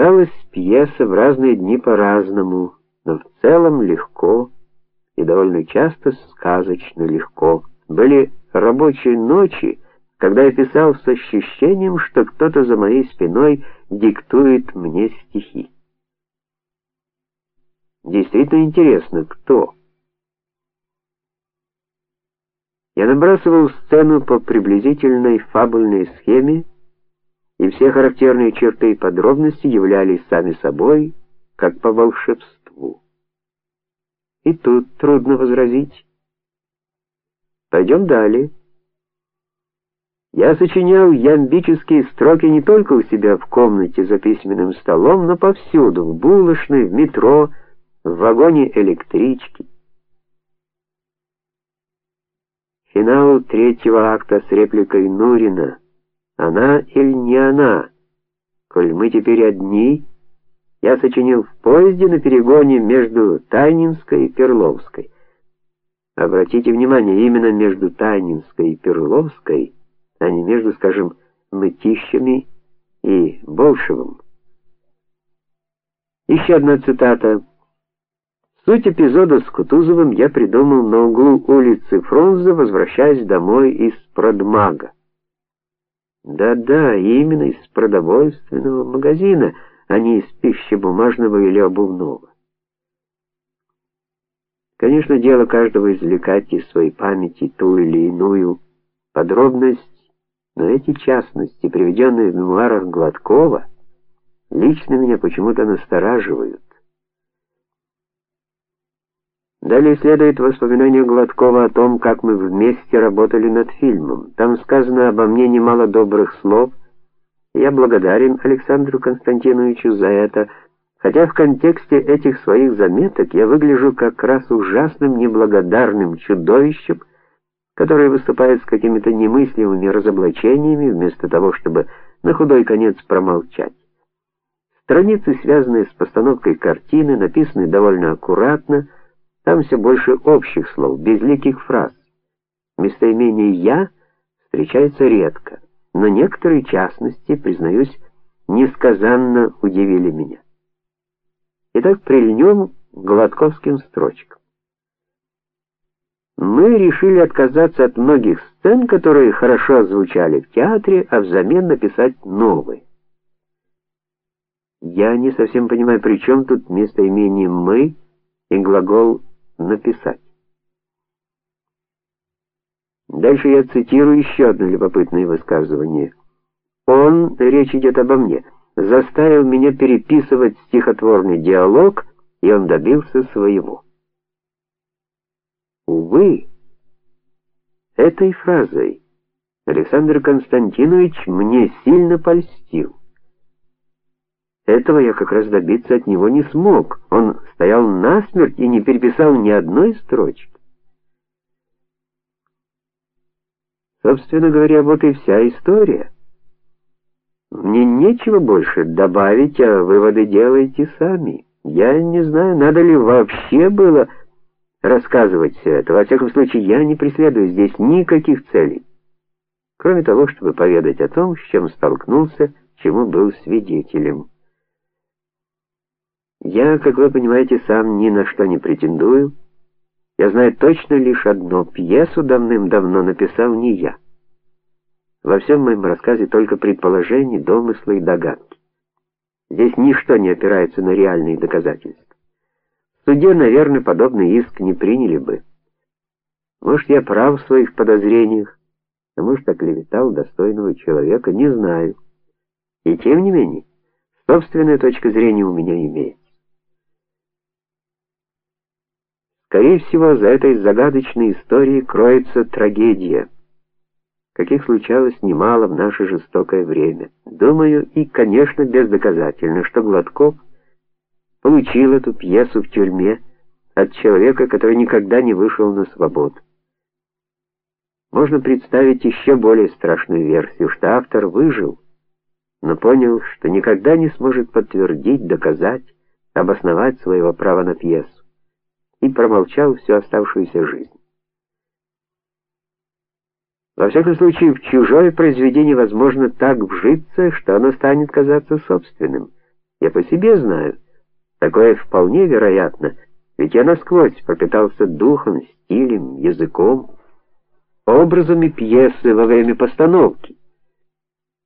Писалась пьеса в разные дни по-разному, но в целом легко и довольно часто сказочно легко. Были рабочие ночи, когда я писал с ощущением, что кто-то за моей спиной диктует мне стихи. Действительно интересно, кто? Я набрасывал сцену по приблизительной фабульной схеме, и все характерные черты и подробности являлись сами собой, как по волшебству. И тут трудно возразить. Пойдем далее. Я сочинял ямбические строки не только у себя в комнате за письменным столом, но повсюду, в булочной, в метро, в вагоне электрички. Финал третьего акта с репликой Нурина. Она или не она? Коль мы теперь одни, я сочинил в поезде на перегоне между Тайнинской и Перловской. Обратите внимание, именно между Тайнинской и Перловской а не между, скажем, Мытищами и Болшевым. Еще одна цитата. Суть эпизода с Кутузовым я придумал на углу улицы Фрунзе, возвращаясь домой из Продмага. Да-да, именно из продовольственного магазина, а не из пищебумажного или обувного. Конечно, дело каждого извлекать из своей памяти ту или иную подробность но эти частности, приведенные в мемуарах Гладкова, лично меня почему-то настораживают. Далее следует воспоминание Гладкова о том, как мы вместе работали над фильмом. Там сказано обо мне немало добрых слов. Я благодарен Александру Константиновичу за это, хотя в контексте этих своих заметок я выгляжу как раз ужасным неблагодарным чудовищем, который выступает с какими-то немыслимыми разоблачениями вместо того, чтобы на худой конец промолчать. Страницы, связанные с постановкой картины, написаны довольно аккуратно, там все больше общих слов, безликих фраз. Местоимение я встречается редко, но некоторые частности, признаюсь, несказанно удивили меня. Итак, прильнем к гладковским строчкам мы решили отказаться от многих сцен, которые хорошо звучали в театре, а взамен написать новые. Я не совсем понимаю, при чем тут местоимение мы и глагол написать. Дальше я цитирую еще одно любопытное высказывание. Он, речь идет обо мне, заставил меня переписывать стихотворный диалог, и он добился своего. Увы, этой фразой Александр Константинович мне сильно польстил. Этого я как раз добиться от него не смог. Он стоял насмерть и не переписал ни одной строчки. Собственно говоря, вот и вся история. Мне нечего больше добавить, а выводы делайте сами. Я не знаю, надо ли вообще было рассказывать все это. Во всяком случае, я не преследую здесь никаких целей, кроме того, чтобы поведать о том, с чем столкнулся, чему был свидетелем. Я, как вы понимаете, сам ни на что не претендую. Я знаю точно лишь одно: пьесу давным-давно написал не я. Во всем моем рассказе только предположения, домыслы и догадки. Здесь ничто не опирается на реальные доказательства. В суде, наверное, подобный иск не приняли бы. Может, я прав в своих подозрениях, а может, оклеветал достойного человека, не знаю. И тем не менее, собственная точка зрения у меня имеется. Скорее всего, за этой загадочной историей кроется трагедия, каких случалось немало в наше жестокое время. Думаю, и, конечно, бездоказательно, что Гладков получил эту пьесу в тюрьме от человека, который никогда не вышел на свободу. Можно представить еще более страшную версию, что автор выжил, но понял, что никогда не сможет подтвердить, доказать, обосновать своего права на пьесу и промолчал всю оставшуюся жизнь. Во всяком случае, в чужое произведение возможно так вжиться, что оно станет казаться собственным. Я по себе знаю, такое вполне вероятно, ведь я насквозь пропитался духом, стилем, языком, образами пьесы во время постановки.